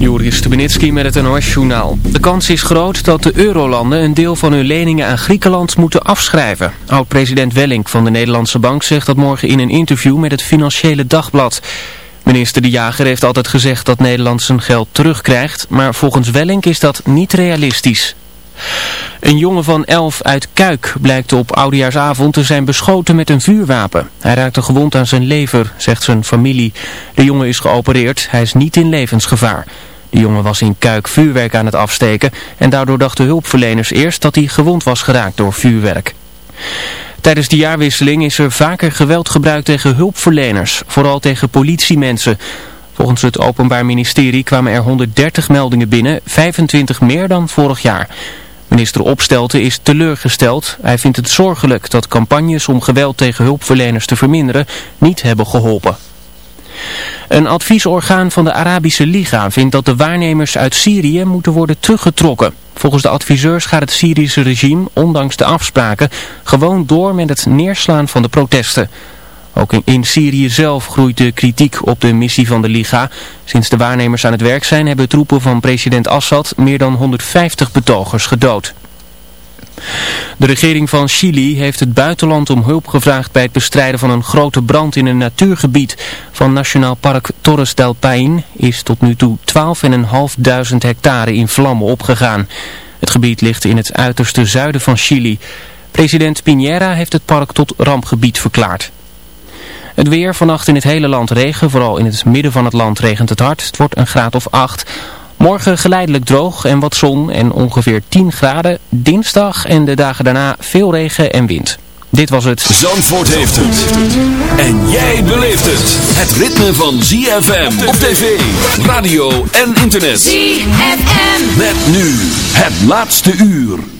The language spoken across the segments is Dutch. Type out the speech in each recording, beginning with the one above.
Joris Stubenitski met het NOS-journaal. De kans is groot dat de eurolanden een deel van hun leningen aan Griekenland moeten afschrijven. Oud-president Wellink van de Nederlandse Bank zegt dat morgen in een interview met het Financiële Dagblad. Minister De Jager heeft altijd gezegd dat Nederland zijn geld terugkrijgt, maar volgens Wellink is dat niet realistisch. Een jongen van elf uit Kuik blijkt op oudejaarsavond te zijn beschoten met een vuurwapen. Hij raakte gewond aan zijn lever, zegt zijn familie. De jongen is geopereerd, hij is niet in levensgevaar. De jongen was in Kuik vuurwerk aan het afsteken en daardoor dachten hulpverleners eerst dat hij gewond was geraakt door vuurwerk. Tijdens de jaarwisseling is er vaker geweld gebruikt tegen hulpverleners, vooral tegen politiemensen. Volgens het Openbaar Ministerie kwamen er 130 meldingen binnen, 25 meer dan vorig jaar. Minister Opstelten is teleurgesteld. Hij vindt het zorgelijk dat campagnes om geweld tegen hulpverleners te verminderen niet hebben geholpen. Een adviesorgaan van de Arabische Liga vindt dat de waarnemers uit Syrië moeten worden teruggetrokken. Volgens de adviseurs gaat het Syrische regime, ondanks de afspraken, gewoon door met het neerslaan van de protesten. Ook in, Syrië zelf groeit de kritiek op de missie van de Liga. Sinds de waarnemers aan het werk zijn hebben troepen van president Assad meer dan 150 betogers gedood. De regering van Chili heeft het buitenland om hulp gevraagd bij het bestrijden van een grote brand in een natuurgebied. Van Nationaal Park Torres del Paine is tot nu toe 12.500 hectare in vlammen opgegaan. Het gebied ligt in het uiterste zuiden van Chili. President Piñera heeft het park tot rampgebied verklaard. Het weer vannacht in het hele land regen, vooral in het midden van het land regent het hard. Het wordt een graad of 8. Morgen geleidelijk droog en wat zon en ongeveer 10 graden. Dinsdag en de dagen daarna veel regen en wind. Dit was het. Zandvoort heeft het. En jij beleeft het. Het ritme van ZFM op tv, radio en internet. ZFM. Met nu het laatste uur.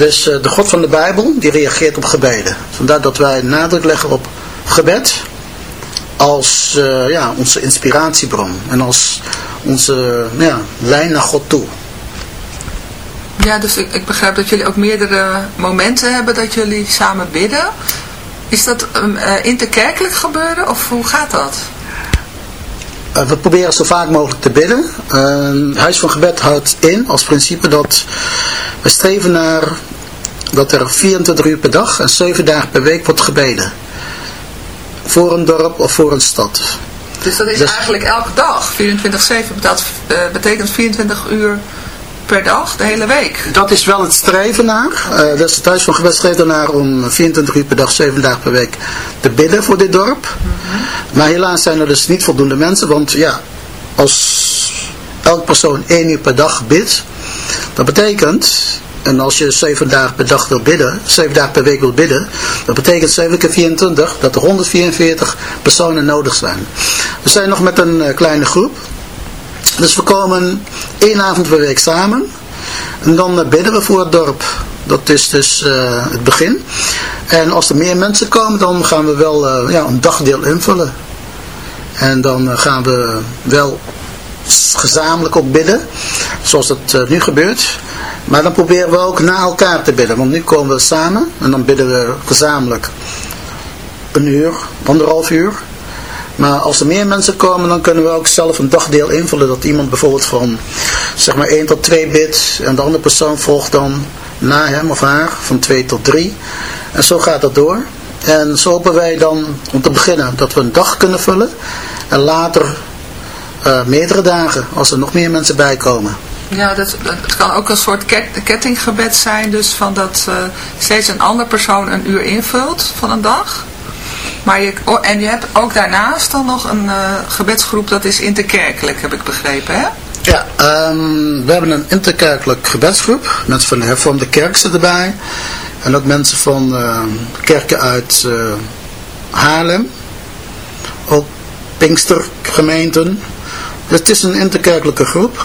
Dus uh, de God van de Bijbel, die reageert op gebeden. Vandaar dat wij nadruk leggen op gebed als ja, onze inspiratiebron. En als onze ja, lijn naar God toe. Ja, dus ik, begrijp dat jullie ook meerdere momenten hebben dat jullie samen bidden. Is dat uh, interkerkelijk gebeuren of hoe gaat dat? Uh, we proberen zo vaak mogelijk te bidden. Uh, Huis van Gebed houdt in als principe dat we streven naar dat er 24 uur per dag en 7 dagen per week wordt gebeden. Voor een dorp of voor een stad. Dus dat is dus, eigenlijk elke dag, 24-7, dat betekent 24 uur per dag, de hele week? Dat is wel het streven naar. Uh, dus het Huis van Gebed streeft ernaar om 24 uur per dag, 7 dagen per week te bidden voor dit dorp. Mhm. Maar helaas zijn er dus niet voldoende mensen, want ja, als elk persoon 1 uur per dag bidt, dat betekent en als je 7 dagen per dag wil bidden, 7 dagen per week wil bidden, dat betekent 7 keer 24 dat er 144 personen nodig zijn. We zijn nog met een uh, kleine groep. Dus we komen één avond per week samen. En dan bidden we voor het dorp. Dat is dus uh, het begin. En als er meer mensen komen, dan gaan we wel uh, ja, een dagdeel invullen. En dan uh, gaan we wel gezamenlijk ook bidden. Zoals het nu gebeurt. Maar dan proberen we ook na elkaar te bidden. Want nu komen we samen. En dan bidden we gezamenlijk een uur, anderhalf uur. Maar als er meer mensen komen, dan kunnen we ook zelf een dagdeel invullen. Dat iemand bijvoorbeeld van zeg maar 1 tot 2 bit en de andere persoon volgt dan na hem of haar van 2 tot 3. En zo gaat dat door. En zo hopen wij dan om te beginnen dat we een dag kunnen vullen. En later uh, meerdere dagen als er nog meer mensen bij komen. Ja, dat, dat kan ook een soort kettinggebed zijn. Dus van dat uh, steeds een andere persoon een uur invult van een dag. Maar je, oh, en je hebt ook daarnaast dan nog een uh, gebedsgroep, dat is interkerkelijk, heb ik begrepen, hè? Ja, um, we hebben een interkerkelijk gebedsgroep. Mensen van de hervormde kerk zitten erbij. En ook mensen van uh, kerken uit uh, Haarlem. Ook Pinkstergemeenten. Dus het is een interkerkelijke groep.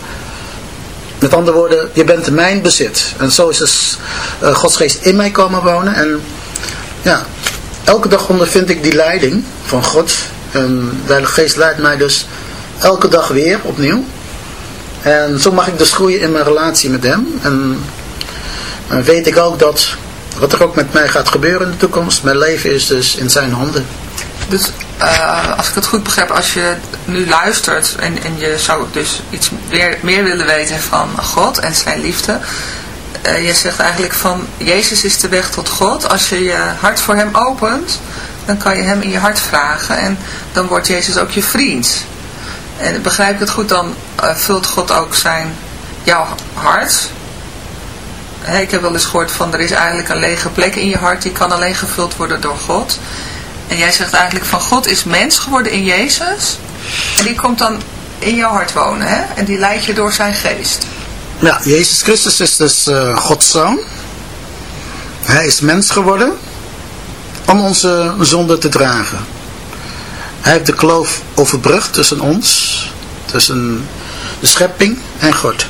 met andere woorden, je bent mijn bezit. En zo is dus uh, Gods geest in mij komen wonen. En ja, elke dag ondervind ik die leiding van God. En de Heilige Geest leidt mij dus elke dag weer opnieuw. En zo mag ik dus groeien in mijn relatie met hem. En, en weet ik ook dat wat er ook met mij gaat gebeuren in de toekomst, mijn leven is dus in zijn handen. Dus uh, als ik het goed begrijp, als je nu luistert en, en je zou dus iets meer, willen weten van God en zijn liefde. Uh, je zegt eigenlijk van, Jezus is de weg tot God. Als je je hart voor hem opent, dan kan je hem in je hart vragen en dan wordt Jezus ook je vriend. En begrijp ik het goed, dan uh, vult God ook zijn, jouw hart. Ik heb wel eens gehoord van, er is eigenlijk een lege plek in je hart, die kan alleen gevuld worden door God. En jij zegt eigenlijk van God is mens geworden in Jezus. En die komt dan in jouw hart wonen. Hè? En die leidt je door zijn geest. Ja, Jezus Christus is dus uh, Gods zoon. Hij is mens geworden om onze zonde te dragen. Hij heeft de kloof overbrugd tussen ons, tussen de schepping en God.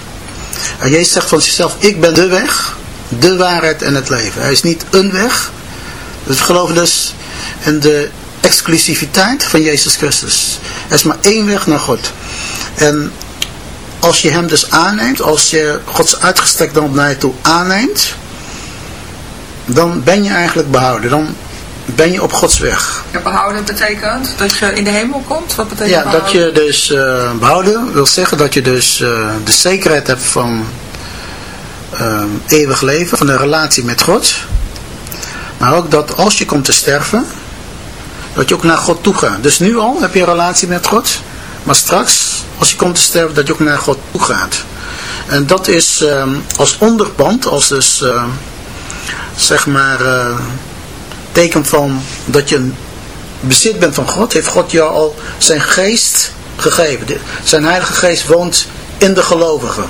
En Jezus zegt van zichzelf, ik ben de weg, de waarheid en het leven. Hij is niet een weg. Dus we geloven dus en de exclusiviteit van Jezus Christus. Er is maar één weg naar God. En als je hem dus aanneemt, als je Gods uitgestrekte hand naar je toe aanneemt, dan ben je eigenlijk behouden. Dan ben je op Gods weg. Ja, behouden betekent dat je in de hemel komt? Wat betekent ja, dat je dus uh, behouden wil zeggen dat je dus uh, de zekerheid hebt van uh, eeuwig leven, van een relatie met God. Maar ook dat als je komt te sterven, dat je ook naar God toe gaat. Dus nu al heb je een relatie met God. Maar straks, als je komt te sterven, dat je ook naar God toe gaat. En dat is uh, als onderpand, als dus, uh, zeg maar, uh, teken van dat je bezit bent van God, heeft God jou al zijn geest gegeven. Zijn heilige geest woont in de gelovigen.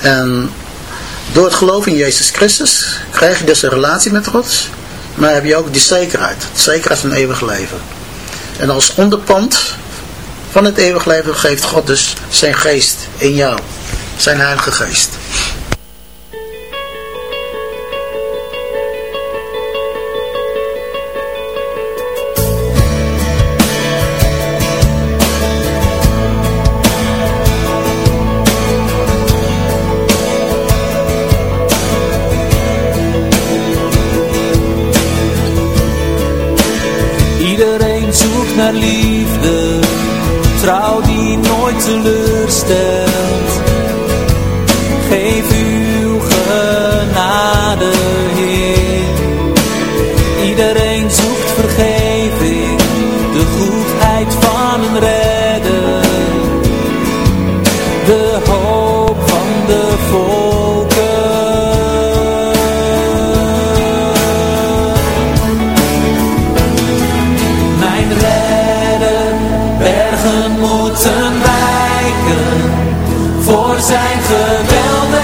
En door het geloof in Jezus Christus krijg je dus een relatie met God. Maar heb je ook die zekerheid. Zekerheid van eeuwig leven. En als onderpand van het eeuwig leven geeft God dus zijn geest in jou. Zijn heilige geest. Zijn geweldige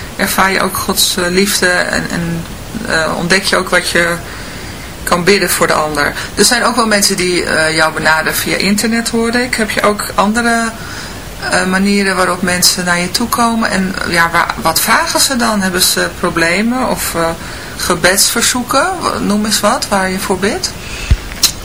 ervaar je ook Gods eh, liefde en, en eh, ontdek je ook wat je kan bidden voor de ander. Er zijn ook wel mensen die eh, jou benaderen via internet hoorde ik. Heb je ook andere manieren waarop mensen naar je toe komen? En ja, waar- wat vragen ze dan? Hebben ze problemen of gebedsverzoeken? Noem eens wat waar je voor bidt.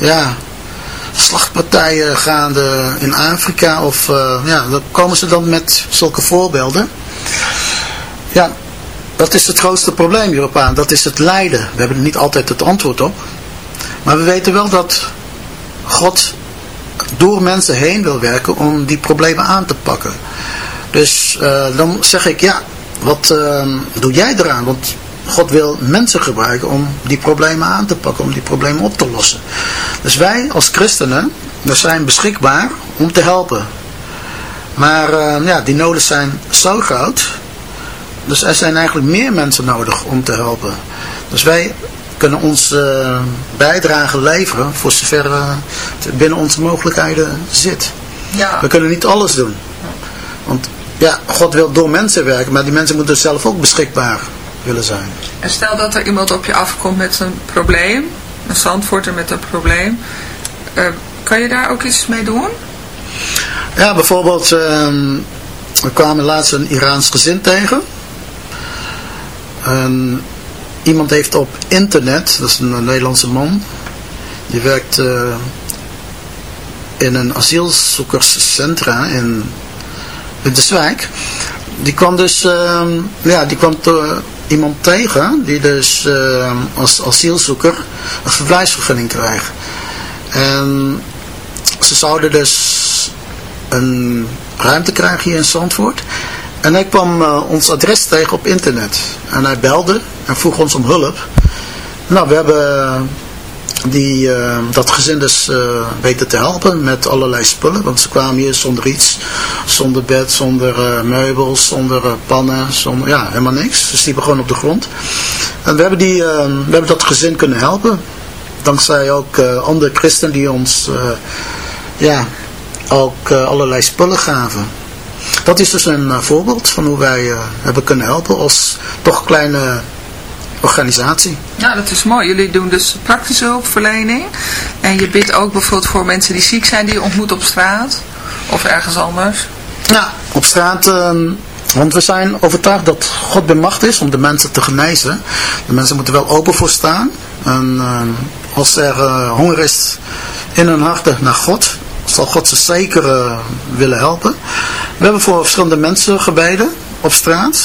ja, slachtpartijen gaande in Afrika. Of eh, ja, dan komen ze dan met zulke voorbeelden. Ja, dat is het grootste probleem hierop aan. Dat is het lijden. We hebben er niet altijd het antwoord op. Maar we weten wel dat God door mensen heen wil werken om die problemen aan te pakken. Dus eh, dan zeg ik, ja, wat eh, doe jij eraan? Want God wil mensen gebruiken om die problemen aan te pakken, om die problemen op te lossen. Dus wij als christenen, we zijn beschikbaar om te helpen. Maar eh, ja, die noden zijn zo groot. Dus er zijn eigenlijk meer mensen nodig om te helpen. Dus wij kunnen onze eh, bijdrage leveren voor zover eh, het binnen onze mogelijkheden zit. Ja. We kunnen niet alles doen. Want ja, God wil door mensen werken, maar die mensen moeten zelf ook beschikbaar willen zijn. En stel dat er iemand op je afkomt met een probleem, een zandvoorter met een probleem, eh, kan je daar ook iets mee doen? Ja, bijvoorbeeld, ehm, we kwamen laatst een Iraans gezin tegen. En iemand heeft op internet, dat is een Nederlandse man, die werkt eh, in een asielzoekerscentra in Winterswijk. Die kwam dus, ehm, ja, die kwam te- iemand tegen die dus ehm, als asielzoeker een verblijfsvergunning krijgt. En ze zouden dus een ruimte krijgen hier in Zandvoort. En hij kwam eh, ons adres tegen op internet. En hij belde en vroeg ons om hulp. Nou, we hebben die, eh, dat gezin dus eh, weten te helpen met allerlei spullen. Want ze kwamen hier zonder iets. Zonder bed, zonder eh, meubels, zonder pannen, zonder, ja, helemaal niks. Ze sliepen gewoon op de grond. En we hebben, die, we hebben dat gezin kunnen helpen. Dankzij ook andere christenen die ons ja, ook allerlei spullen gaven. Dat is dus een voorbeeld van hoe wij hebben kunnen helpen als toch kleine organisatie. Ja, dat is mooi. Jullie doen dus praktische hulpverlening. En je bidt ook bijvoorbeeld voor mensen die ziek zijn, die je ontmoet op straat. Of ergens anders. Ja, op straat, ehm, want we zijn overtuigd dat God bij macht is om de mensen te genezen. De mensen moeten wel open voor staan. En ehm, als er eh, honger is in hun harten naar God, zal God ze zeker eh, willen helpen. We hebben voor verschillende mensen gebeden op straat.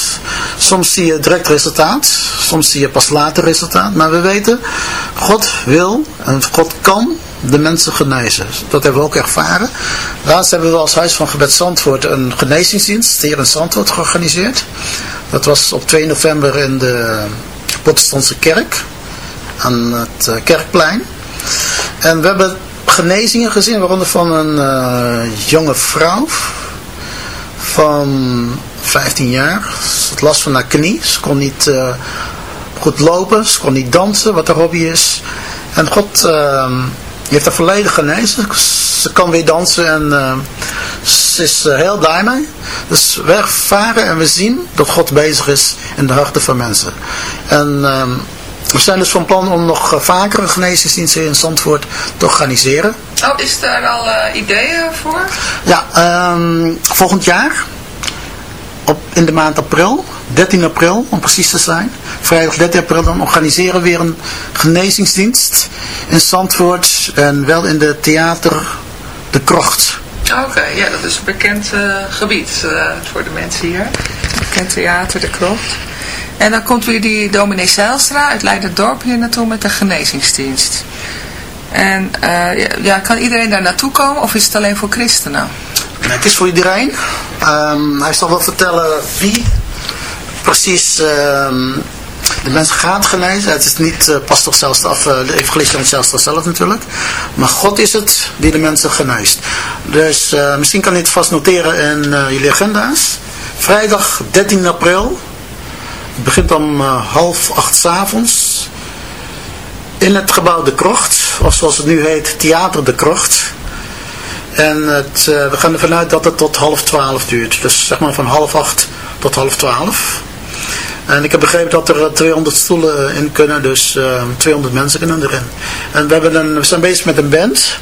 Soms zie je direct resultaat, soms zie je pas later resultaat. Maar we weten, God wil en God kan de mensen genezen. Dat hebben we ook ervaren. Laatst hebben we als Huis van Gebed Zandvoort een genezingsdienst hier in Zandvoort georganiseerd. Dat was op 2 november in de protestantse kerk aan het eh, kerkplein. En we hebben genezingen gezien, waaronder van een eh, jonge vrouw van 15 jaar. Ze had last van haar knie. Ze kon niet eh, goed lopen, ze kon niet dansen, wat haar hobby is. En God eh, heeft haar volledig genezen. Ze kan weer dansen en eh, ze is er heel blij mee. Dus we ervaren en we zien dat God bezig is in de harten van mensen. En ehm, we zijn dus van plan om nog eh, vaker een genezingsdienst hier in Zandvoort te organiseren. Oh, is daar al eh, ideeën voor? Ja, ehm, volgend jaar, op, in de maand april, 13 april om precies te zijn, vrijdag 13 april, dan organiseren we weer een genezingsdienst in Zandvoort en wel in de theater De Krocht. Oké, ja, dat is een bekend eh, gebied eh, voor de mensen hier. Bekend theater, de krocht. En dan komt weer die dominee Zijlstra uit Leiderdorp hier naartoe met de genezingsdienst. En eh, ja, kan iedereen daar naartoe komen of is het alleen voor christenen? Het is voor iedereen. Ehm, hij zal wel vertellen wie precies ehm, de mensen gaat genezen. Het is niet uh, pastor zelfs, uh, de evangelist Jan Zijlstra zelf natuurlijk. Maar God is het die de mensen geneest. Dus uh, misschien kan je het vast noteren in jullie agenda's. Vrijdag 13 april. Het begint om half acht s avonds. In het gebouw De Krocht. Of zoals het nu heet, Theater De Krocht. En het, we gaan ervan uit dat het tot half twaalf duurt. Dus zeg maar van half acht tot half twaalf. En ik heb begrepen dat er 200 stoelen in kunnen, dus uh, 200 mensen kunnen erin. En we, hebben een, we zijn bezig met een band.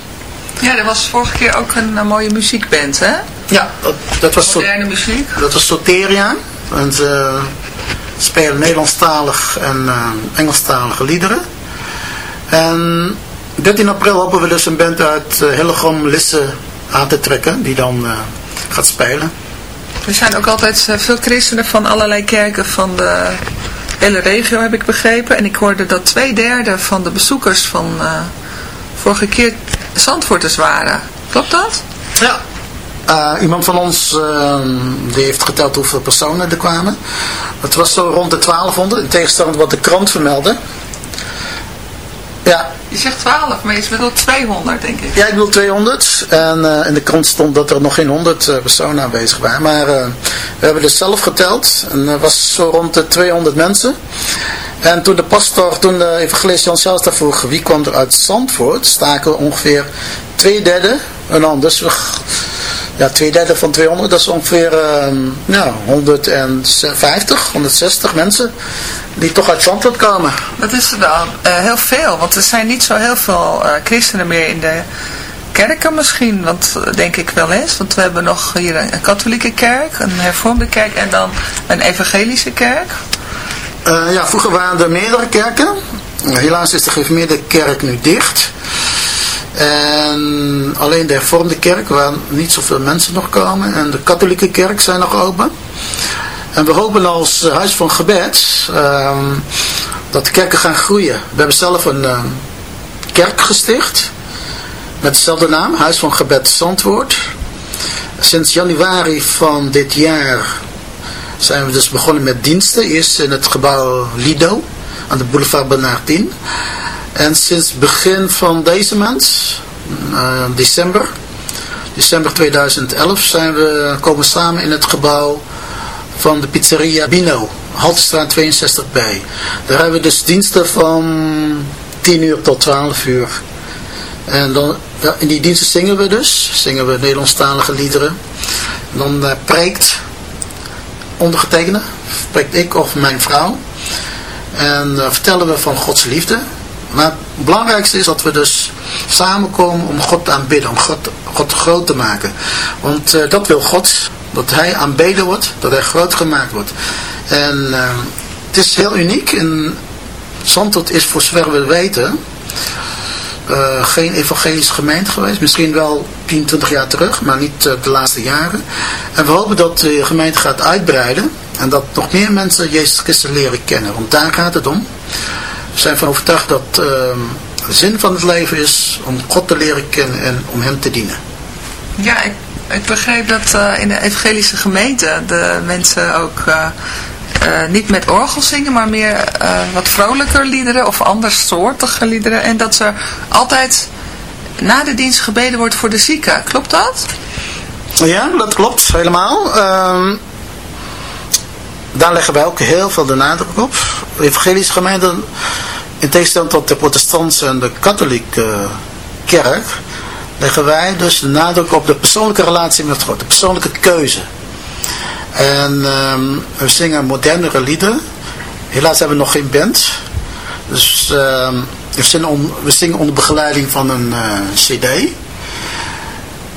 Ja, er was vorige keer ook een, een mooie muziekband, hè? Ja, dat, dat was... Moderne muziek. Dat was Soteria. En ze spelen Nederlandstalig en uh, Engelstalige liederen. En 13 april hopen we dus een band uit Hillegom Lisse aan te trekken, die dan uh, gaat spelen. Er zijn ook altijd veel christenen van allerlei kerken van de hele regio, heb ik begrepen. En ik hoorde dat twee derde van de bezoekers van uh, vorige keer Zandvoorters waren. Klopt dat? Ja. Uh, iemand van ons uh, die heeft geteld hoeveel personen er kwamen. Het was zo rond de 1200, in tegenstelling tot wat de krant vermeldde. Ja. Je zegt 12, maar je bedoelt 200 denk ik. Ja, ik bedoel 200. En uh, in de krant stond dat er nog geen 100 uh, personen aanwezig waren. Maar uh, we hebben dus zelf geteld. En er was zo rond de 200 mensen. En toen de pastor, toen de evangelist Jan Zijlstra vroeg wie kwam er uit Zandvoort, staken ongeveer twee derde een ander. Dus we, ja, twee derde van 200, dat is ongeveer ja, 150, 160 mensen die toch uit Zandvoort komen. Dat is wel uh, heel veel, want er zijn niet zo heel veel uh, christenen meer in de kerken misschien, want denk ik wel eens. Want we hebben nog hier een, een katholieke kerk, een hervormde kerk en dan een evangelische kerk. Uh, ja, vroeger waren er meerdere kerken. Helaas is de gereformeerde kerk nu dicht. En alleen de hervormde kerk, waar niet zoveel mensen nog komen. En de katholieke kerk zijn nog open. En we hopen als Huis van Gebed uh, dat de kerken gaan groeien. We hebben zelf een uh, kerk gesticht met dezelfde naam, Huis van Gebed Zandwoord. Sinds januari van dit jaar zijn we dus begonnen met diensten. Eerst in het gebouw Lido aan de boulevard Bernardin. En sinds begin van deze maand, uh, december, december 2011, zijn we komen samen in het gebouw van de pizzeria Bino, Haltestraat 62B. Daar hebben we dus diensten van 10 uur tot 12 uur. En dan, in die diensten zingen we dus, zingen we Nederlandstalige liederen. En dan uh, preekt ondergetekende, spreekt ik of mijn vrouw. En uh, vertellen we van Gods liefde. Maar het belangrijkste is dat we dus samenkomen om God te aanbidden, om God, groot te maken. Want uh, dat wil God, dat hij aanbeden wordt, dat hij groot gemaakt wordt. En uh, het is heel uniek. Zandvoort is voor zover we weten uh, geen evangelische gemeente geweest. Misschien wel 10, 20 jaar terug, maar niet de laatste jaren. En we hopen dat de gemeente gaat uitbreiden. En dat nog meer mensen Jezus Christus leren kennen. Want daar gaat het om. We zijn van overtuigd dat uh, de zin van het leven is om God te leren kennen en om hem te dienen. Ja, ik, ik begreep dat uh, in de evangelische gemeente de mensen ook uh, uh, niet met orgel zingen, maar meer wat vrolijker liederen of andersoortige liederen. En dat er altijd na de dienst gebeden wordt voor de zieken. Klopt dat? Ja, dat klopt helemaal. Ehm, daar leggen wij ook heel veel de nadruk op. De evangelische gemeente, in tegenstelling tot de protestantse en de katholieke kerk, leggen wij dus de nadruk op de persoonlijke relatie met God, de persoonlijke keuze. En um, we zingen modernere liederen. Helaas hebben we nog geen band. Dus um, we, zingen we, zingen onder begeleiding van een uh, cd.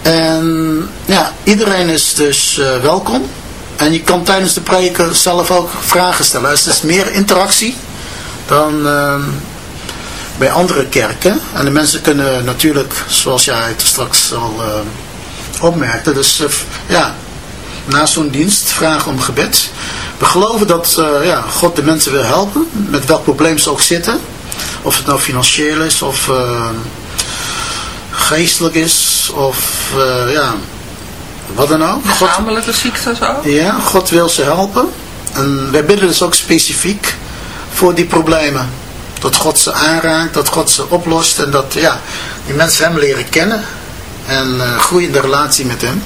En ja, iedereen is dus eh, welkom. En je kan tijdens de preken zelf ook vragen stellen. Dus het is meer interactie dan ehm, bij andere kerken. En de mensen kunnen natuurlijk, zoals jij het straks al uh, opmerkte, dus uh, ja, na zo'n dienst vragen om gebed. We geloven dat uh, ja, God de mensen wil helpen, met welk probleem ze ook zitten. Of het nou financieel is, of geestelijk is, of ja, wat dan ook. Lichamelijke ziektes ook? Ja, God wil ze helpen. En wij bidden dus ook specifiek voor die problemen. Dat God ze aanraakt, dat God ze oplost en dat ja, die mensen hem leren kennen en uh, groeien in de relatie met hem.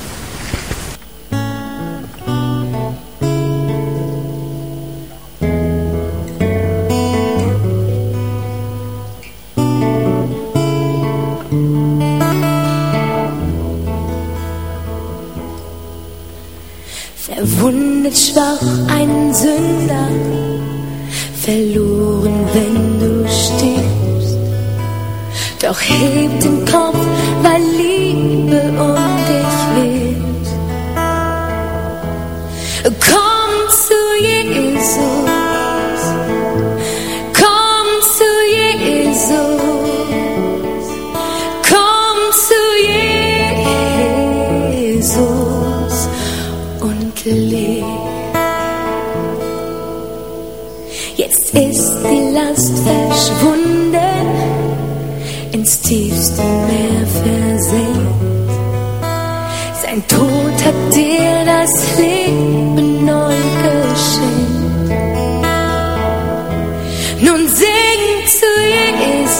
Nun sing zu Jesus,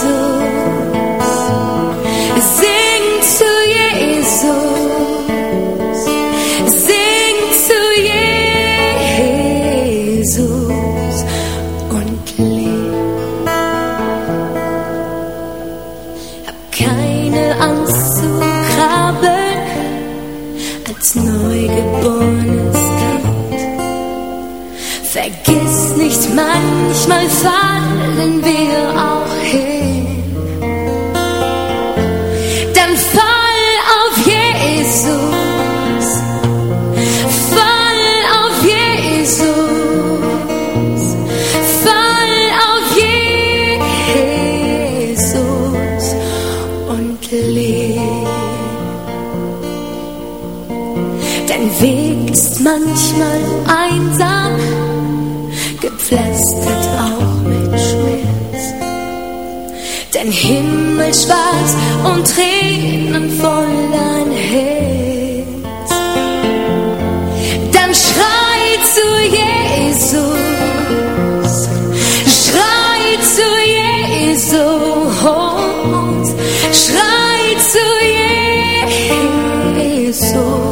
sing zu Jesus, sing zu Jesus. Und leb. Hab keine Angst zu krabbeln als neugeborenes Kind. Vergiss nicht, manchmal fallen wir auch hin. Dann fall auf Jesus, fall auf Jesus, fall auf Jesus und leb. Dein Weg ist manchmal Dein Himmel schwarz und Tränen voll dein Herz. Dann schrei zu Jesus, schrei zu Jesus, schrei zu Jesus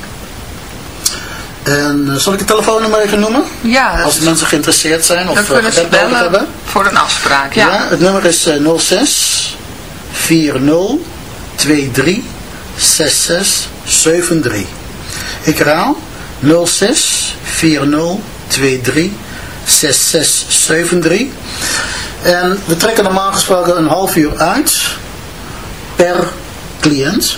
En uh, zal ik het telefoonnummer even noemen? Ja. Als mensen geïnteresseerd zijn of kunnen ze bellen hebben. voor een afspraak. Ja, ja het nummer is uh, 06 40 23 66 73. Ik herhaal 06 40 23 66 73. En we trekken normaal gesproken een half uur uit per cliënt.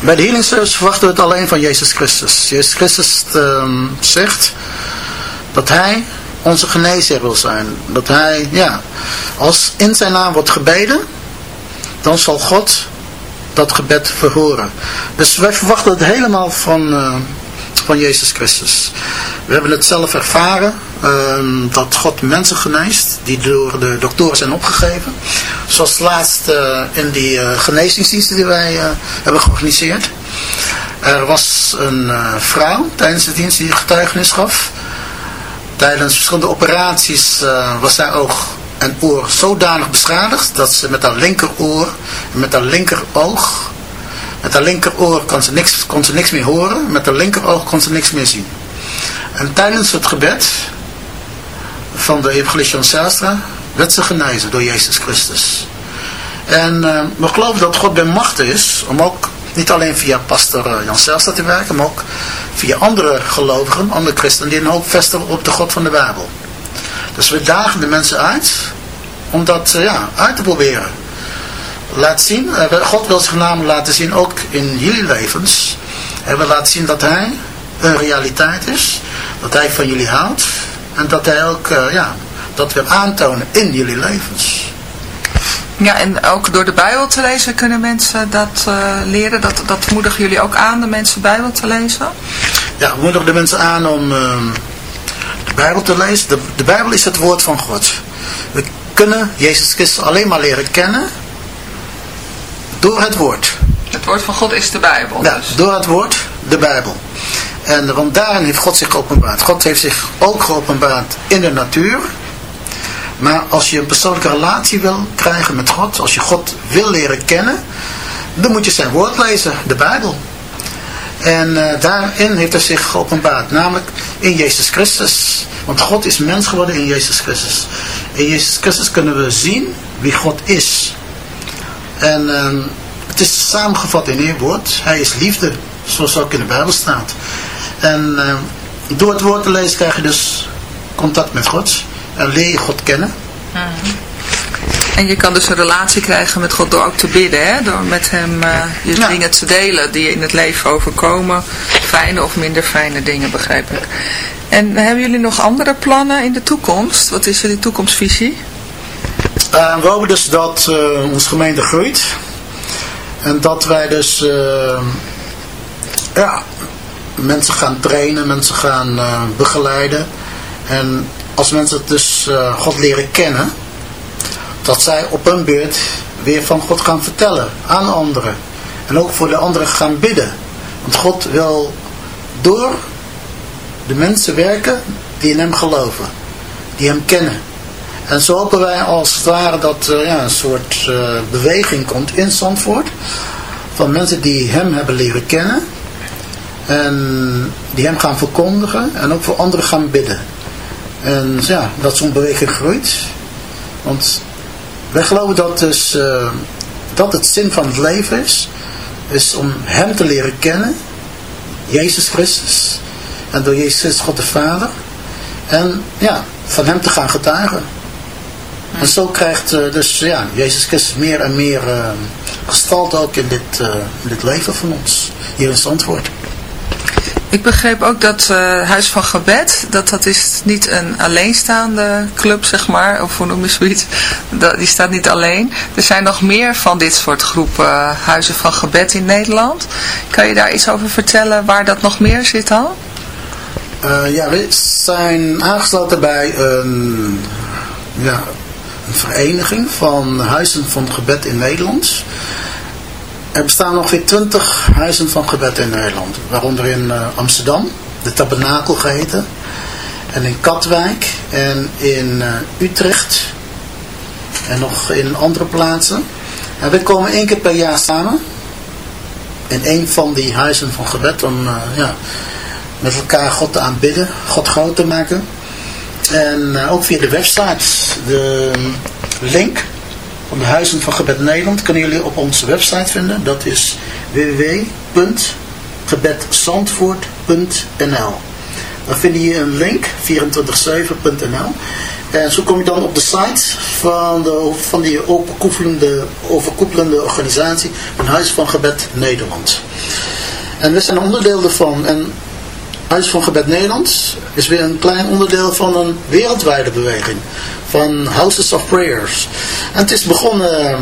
bij de healing service verwachten we het alleen van Jezus Christus. Jezus Christus uh, zegt dat hij onze genezer wil zijn. Dat hij, ja, als in zijn naam wordt gebeden, dan zal God dat gebed verhoren. Dus wij verwachten het helemaal van, uh, van Jezus Christus. We hebben het zelf ervaren, uh, dat God mensen geneest, die door de doktoren zijn opgegeven. Zoals laatst uh, in die uh, genezingsdiensten die wij uh, hebben georganiseerd. Er was een vrouw tijdens de dienst die getuigenis gaf. Tijdens verschillende operaties was haar oog en oor zodanig beschadigd dat ze met haar linkeroor en met haar linkeroog, met haar linkeroor kon ze, niks, kon ze niks meer horen, met haar linkeroog kon ze niks meer zien. En tijdens het gebed van de evangelist Jan Zijlstra werd ze genezen door Jezus Christus. En uh, we geloven dat God bij macht is om ook niet alleen via pastor uh, Jan Zijlstra te werken, maar ook via andere gelovigen, andere christenen die een hoop vestigen op de God van de Bijbel. Dus we dagen de mensen uit om dat uh, ja, uit te proberen. Laat zien, God wil zich namelijk laten zien ook in jullie levens. En we laten zien dat hij een realiteit is, dat hij van jullie houdt en dat hij ook ja, dat wil aantonen in jullie levens. Ja, en ook door de Bijbel te lezen kunnen mensen dat uh, leren. Dat, dat moedigen jullie ook aan, de mensen Bijbel te lezen? Ja, we moedigen de mensen aan om uh, de Bijbel te lezen. De, de, Bijbel is het woord van God. We kunnen Jezus Christus alleen maar leren kennen door het woord. Het woord van God is de Bijbel. Ja, dus. door het woord, de Bijbel. En want daarin heeft God zich geopenbaard. God heeft zich ook geopenbaard in de natuur. Maar als je een persoonlijke relatie wil krijgen met God, als je God wil leren kennen, dan moet je zijn woord lezen, de Bijbel. En eh, daarin heeft hij zich geopenbaard, namelijk in Jezus Christus. Want God is mens geworden in Jezus Christus. In Jezus Christus kunnen we zien wie God is. En ehm, het is samengevat in één woord. Hij is liefde, zoals ook in de Bijbel staat. En ehm, door het woord te lezen krijg je dus contact met God. En leer je God kennen. En je kan dus een relatie krijgen met God door ook te bidden, hè? Door met hem eh, je Ja. dingen te delen die je in het leven overkomen. Fijne of minder fijne dingen, begrijp ik. En hebben jullie nog andere plannen in de toekomst? Wat is jullie toekomstvisie? Uh, we hopen dus dat uh, onze gemeente groeit. En dat wij dus uh, ja, mensen gaan trainen, mensen gaan begeleiden. En als mensen dus God leren kennen, dat zij op hun beurt weer van God gaan vertellen aan anderen. En ook voor de anderen gaan bidden. Want God wil door de mensen werken die in hem geloven. Die hem kennen. En zo hopen wij als het ware dat uh, ja, een soort uh, beweging komt in Zandvoort. Van mensen die hem hebben leren kennen. En die hem gaan verkondigen. En ook voor anderen gaan bidden. En ja, dat zo'n beweging groeit. Want wij geloven dat, dus, uh, dat het zin van het leven is. Is om hem te leren kennen. Jezus Christus. En door Jezus God de Vader. En ja, van hem te gaan getuigen. En zo krijgt uh, dus ja, Jezus Christus meer en meer uh, gestalte ook in dit, uh, in dit leven van ons. Hier in Zandvoort. Ik begreep ook dat Huis van Gebed, dat dat is niet een alleenstaande club, zeg maar, of hoe noem je zoiets, dat, die staat niet alleen. Er zijn nog meer van dit soort groepen Huizen van Gebed in Nederland. Kan je daar iets over vertellen waar dat nog meer zit dan? ja, we zijn aangesloten bij een, ja, vereniging van huizen van gebed in Nederland. Er bestaan ongeveer 20 huizen van gebed in Nederland. Waaronder in uh, Amsterdam, de Tabernakel geheten. En in Katwijk en in uh, Utrecht. En nog in andere plaatsen. En we komen één keer per jaar samen. In een van die huizen van gebed. Om uh, ja, met elkaar God te aanbidden. God groot te maken. En uh, ook via de website, de link van de Huizen van Gebed Nederland kunnen jullie op onze website vinden. Dat is www.gebedzandvoort.nl Dan vind je een link, 247.nl En zo kom je dan op de site van, de, van die overkoepelende, overkoepelende organisatie Huis van Gebed Nederland. En we zijn onderdeel ervan. En Huis van Gebed Nederland is weer een klein onderdeel van een wereldwijde beweging. Van Houses of Prayers. En het is begonnen,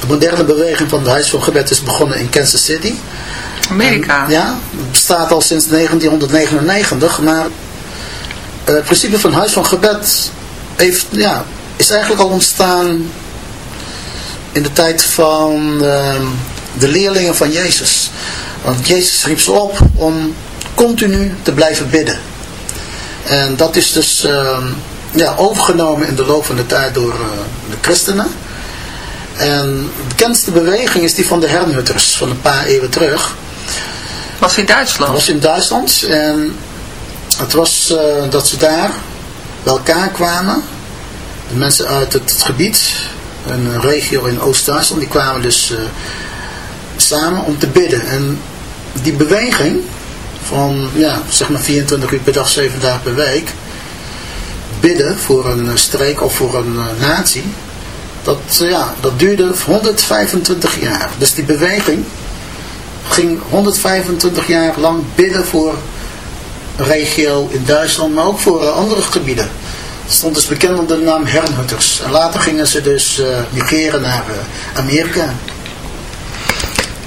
de moderne beweging van het Huis van Gebed is begonnen in Kansas City. Amerika. En, ja, het bestaat al sinds 1999, maar het principe van Huis van Gebed heeft, ja, is eigenlijk al ontstaan in de tijd van uh, de leerlingen van Jezus. Want Jezus riep ze op om continu te blijven bidden. En dat is dus uh, ja, overgenomen in de loop van de tijd door uh, de christenen. En de bekendste beweging is die van de Herrnhutters van een paar eeuwen terug. Was in Duitsland? Was in Duitsland. En het was uh, dat ze daar bij elkaar kwamen. De mensen uit het gebied, een regio in Oost-Duitsland, die kwamen dus samen om te bidden. En die beweging van ja, zeg maar 24 uur per dag, 7 dagen per week bidden voor een streek of voor een uh, natie dat, uh, ja, dat duurde 125 jaar. Dus die beweging ging 125 jaar lang bidden voor een regio in Duitsland maar ook voor andere gebieden. Het stond dus bekend onder de naam Herrnhutters. En later gingen ze dus migreren naar Amerika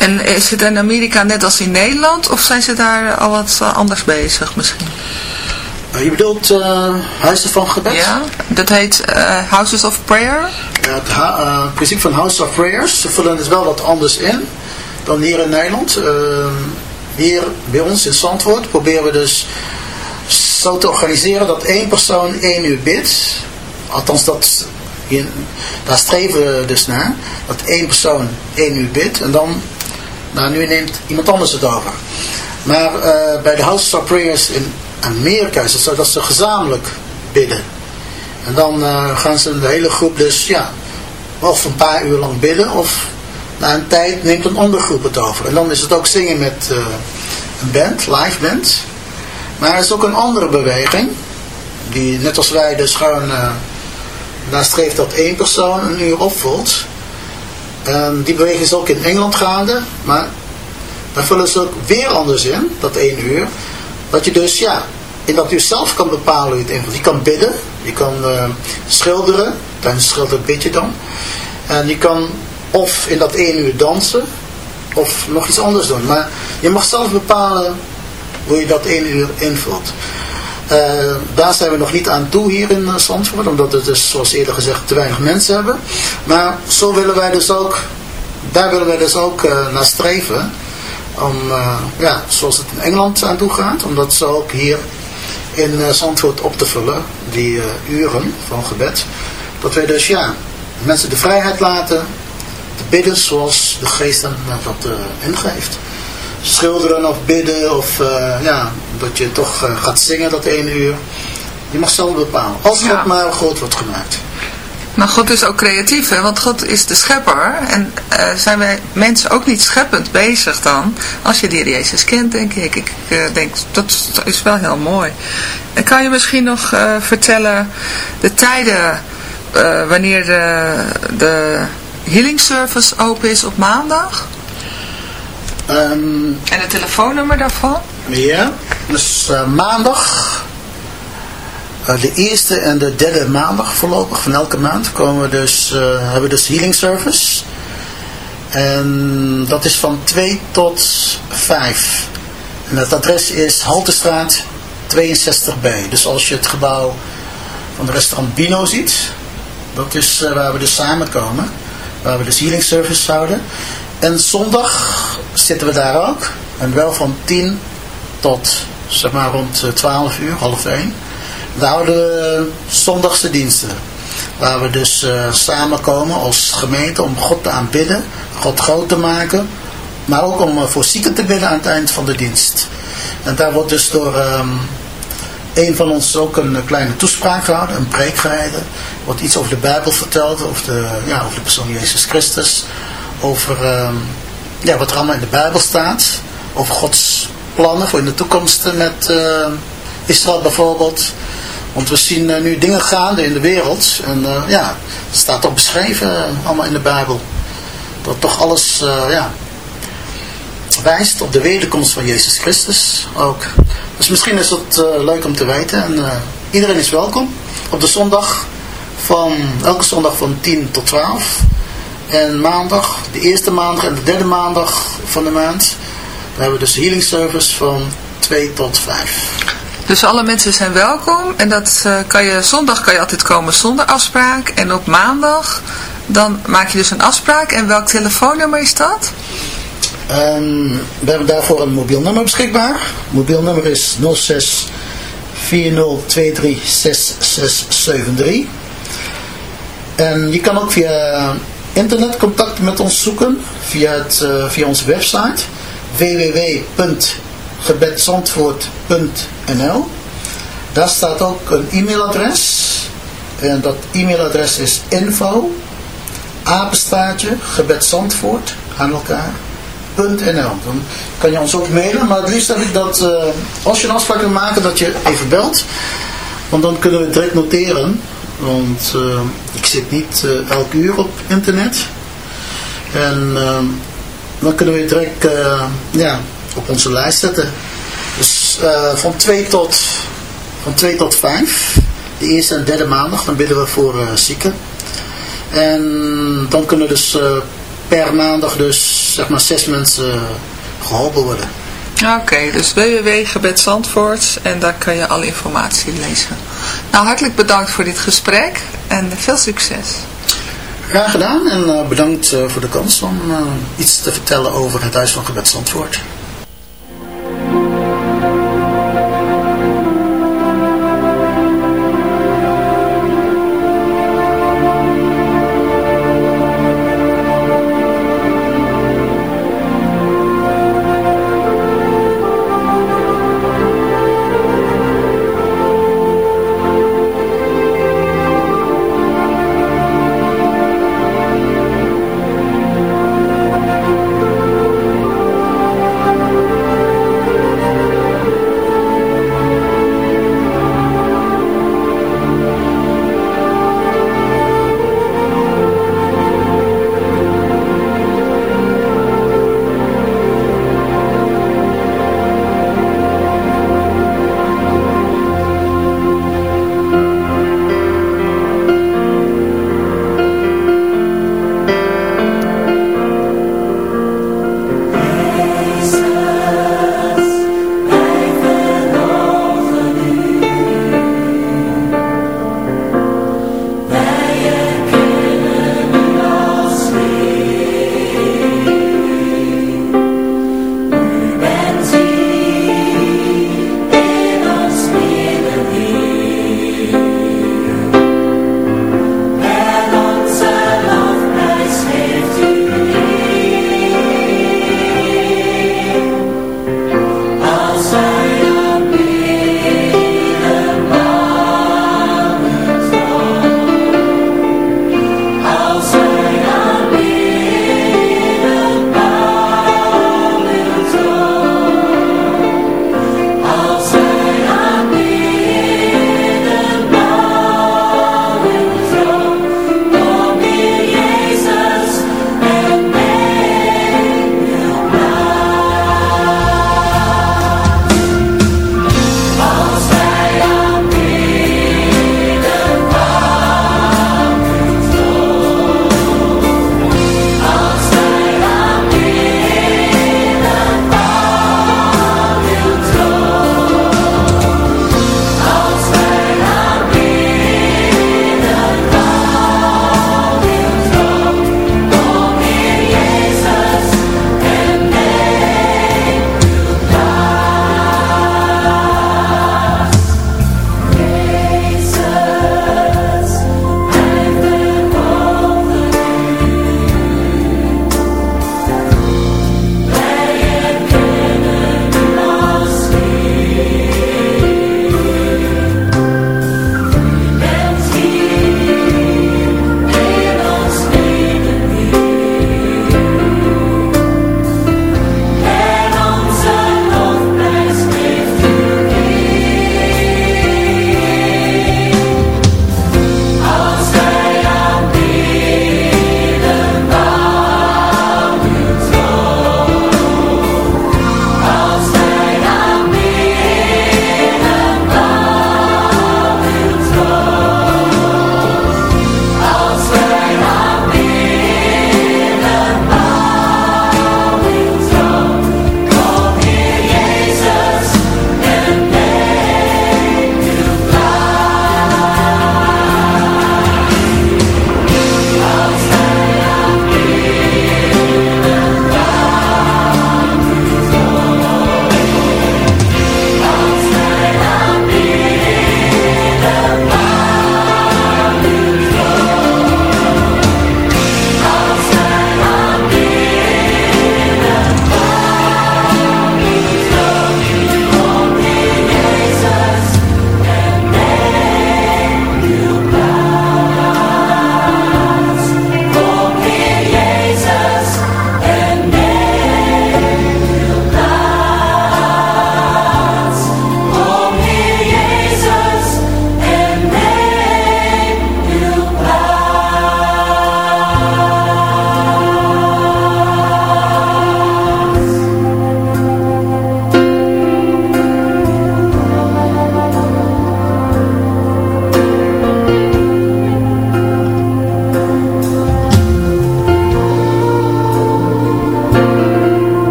en is het in Amerika net als in Nederland of zijn ze daar al wat anders bezig misschien? Eh, je bedoelt eh, huizen van gebed? Ja, dat heet eh, Houses of Prayer. Ja, het eh, principe van House of Prayers, ze vullen het wel wat anders in dan hier in Nederland. Hier bij ons in Zandvoort proberen we dus zo te organiseren dat één persoon één uur bidt. Althans, dat, daar streven we dus naar. Dat één persoon één uur bidt en dan, nou nu neemt iemand anders het over. Maar eh, bij de House of Prayers in Amerika is het zo dat ze gezamenlijk bidden. En dan eh, gaan ze de hele groep dus, ja, of een paar uur lang bidden, of na een tijd neemt een andere groep het over. En dan is het ook zingen met eh, een band, live band. Maar er is ook een andere beweging, die net als wij dus gewoon eh nastreeft dat één persoon een uur opvult. En die beweging is ook in Engeland gaande, maar daar vullen ze ook weer anders in, dat één uur. Dat je dus, ja, in dat uur zelf kan bepalen hoe je het invult. Je kan bidden, je kan eh, schilderen, tijdens schilderen bid je dan. En je kan of in dat één uur dansen, of nog iets anders doen. Maar je mag zelf bepalen hoe je dat één uur invult. Eh, daar zijn we nog niet aan toe hier in eh, Zandvoort, omdat we dus, zoals eerder gezegd, te weinig mensen hebben. Maar zo willen wij dus ook, daar willen wij dus ook eh, naar streven. Om, ja, zoals het in Engeland aan toe gaat, om dat zo ook hier in Zandvoort op te vullen, die uren van gebed. Dat wij dus, ja, mensen de vrijheid laten te bidden zoals de geest hen dat ingeeft schilderen of bidden of eh, ja, dat je toch eh, gaat zingen dat ene uur. Je mag zelf bepalen. Als Ja. God maar groot wordt gemaakt. Maar God is ook creatief, hè? want God is de schepper. En eh, zijn wij mensen ook niet scheppend bezig dan? Als je de Heer Jezus kent, denk ik. Ik denk, dat is wel heel mooi. En kan je misschien nog vertellen de tijden wanneer de, de healing service open is op maandag? Ehm, En het telefoonnummer daarvan? ja, dus eh, maandag, eh, de eerste en de derde maandag voorlopig van elke maand komen we dus, eh, hebben we dus healing service. En dat is van 2 tot 5. En het adres is Haltestraat 62B. Dus als je het gebouw van de restaurant Bino ziet, dat is waar we dus samenkomen. Waar we dus healing service houden. En zondag zitten we daar ook. En wel van 10 tot zeg maar rond eh, 12 uur, half 1. Daar houden we zondagse diensten. Waar we dus eh, samenkomen als gemeente om God te aanbidden. God groot te maken. Maar ook om eh, voor zieken te bidden aan het eind van de dienst. En daar wordt dus door ehm, een van ons ook een eh, kleine toespraak gehouden, een preek gehouden. Wordt iets over de Bijbel verteld, over de, ja, over de persoon Jezus Christus. Over ehm, ja, wat er allemaal in de Bijbel staat. Over Gods plannen voor in de toekomst met eh, Israël bijvoorbeeld. Want we zien eh, nu dingen gaande in de wereld. En eh, ja, het staat toch beschreven allemaal in de Bijbel. Dat toch alles ja, wijst op de wederkomst van Jezus Christus ook. Dus misschien is het leuk om te weten. En iedereen is welkom op de zondag van, elke zondag van 10 tot 12. En maandag, de eerste maandag en de derde maandag van de maand. Dan hebben we dus healing service van 2 tot 5. Dus alle mensen zijn welkom. En dat eh, kan je, zondag kan je altijd komen zonder afspraak. En op maandag, dan maak je dus een afspraak. En welk telefoonnummer is dat? En we hebben daarvoor een mobiel nummer beschikbaar. Het mobiel nummer is 06 4023 6673. En je kan ook via internet contact met ons zoeken. Via, het, eh, via onze website www.gebedsandvoort.nl Daar staat ook een e-mailadres. En dat e-mailadres is info apenstaartje aan elkaar .nl. Dan kan je ons ook mailen, maar het liefst heb ik dat eh, als je een afspraak wil maken dat je even belt. Want dan kunnen we het direct noteren. Want eh, ik zit niet eh, elk uur op internet. En eh, dan kunnen we direct ja, op onze lijst zetten. Dus van 2 tot, van 2 tot 5. De eerste en derde maandag, dan bidden we voor zieken. En dan kunnen dus per maandag dus zeg maar zes mensen geholpen worden. Oké, dus www.gebed Zandvoort en daar kan je alle informatie lezen. Nou, hartelijk bedankt voor dit gesprek en veel succes. Graag gedaan en uh, bedankt uh, voor de kans om uh, iets te vertellen over het Huis van Gebed Zandvoort.